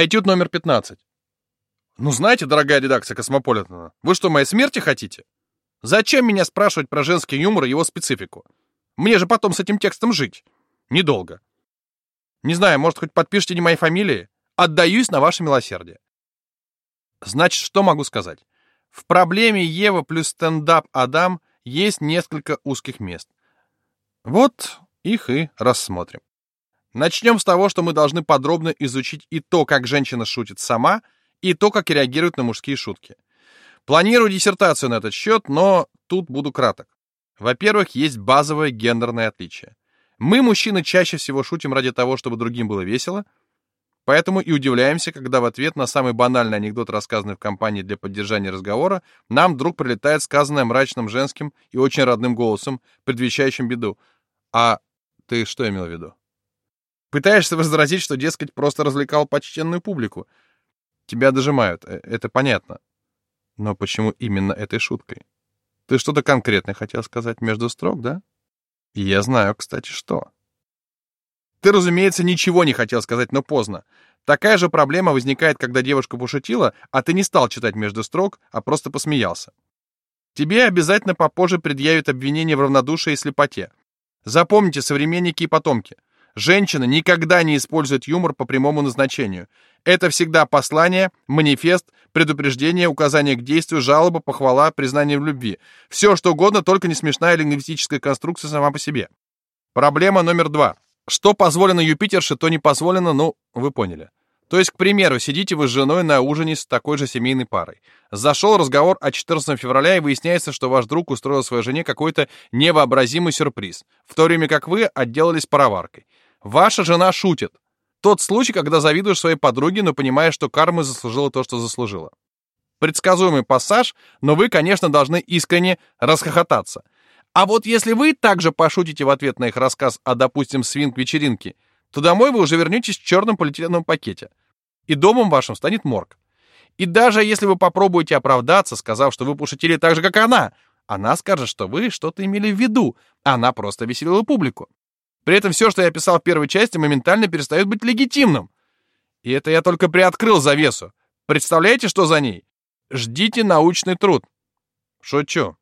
Этюд номер 15. Ну, знаете, дорогая редакция Космополитена, вы что, моей смерти хотите? Зачем меня спрашивать про женский юмор и его специфику? Мне же потом с этим текстом жить. Недолго. Не знаю, может, хоть подпишите не моей фамилии? Отдаюсь на ваше милосердие. Значит, что могу сказать? В проблеме Ева плюс стендап Адам есть несколько узких мест. Вот их и рассмотрим. Начнем с того, что мы должны подробно изучить и то, как женщина шутит сама, и то, как реагирует на мужские шутки. Планирую диссертацию на этот счет, но тут буду краток. Во-первых, есть базовое гендерное отличие. Мы, мужчины, чаще всего шутим ради того, чтобы другим было весело, поэтому и удивляемся, когда в ответ на самый банальный анекдот, рассказанный в компании для поддержания разговора, нам вдруг прилетает сказанное мрачным женским и очень родным голосом, предвещающим беду. А ты что имел в виду? Пытаешься возразить, что, дескать, просто развлекал почтенную публику. Тебя дожимают, э, это понятно. Но почему именно этой шуткой? Ты что-то конкретное хотел сказать между строк, да? Я знаю, кстати, что. Ты, разумеется, ничего не хотел сказать, но поздно. Такая же проблема возникает, когда девушка пошутила, а ты не стал читать между строк, а просто посмеялся. Тебе обязательно попозже предъявят обвинение в равнодушии и слепоте. Запомните, современники и потомки — Женщина никогда не использует юмор по прямому назначению. Это всегда послание, манифест, предупреждение, указание к действию, жалоба, похвала, признание в любви. Все, что угодно, только не смешная лингвистическая конструкция сама по себе. Проблема номер два. Что позволено Юпитерше, то не позволено, ну, вы поняли. То есть, к примеру, сидите вы с женой на ужине с такой же семейной парой. Зашел разговор о 14 февраля, и выясняется, что ваш друг устроил своей жене какой-то невообразимый сюрприз, в то время как вы отделались пароваркой. Ваша жена шутит. Тот случай, когда завидуешь своей подруге, но понимаешь, что карма заслужила то, что заслужила. Предсказуемый пассаж, но вы, конечно, должны искренне расхохотаться. А вот если вы также пошутите в ответ на их рассказ о, допустим, свинг-вечеринке, то домой вы уже вернетесь в черном полиэтиленовом пакете. И домом вашим станет морг. И даже если вы попробуете оправдаться, сказав, что вы пошутили так же, как она, она скажет, что вы что-то имели в виду, она просто веселила публику. При этом все, что я писал в первой части, моментально перестает быть легитимным. И это я только приоткрыл завесу. Представляете, что за ней? Ждите научный труд. Шучу.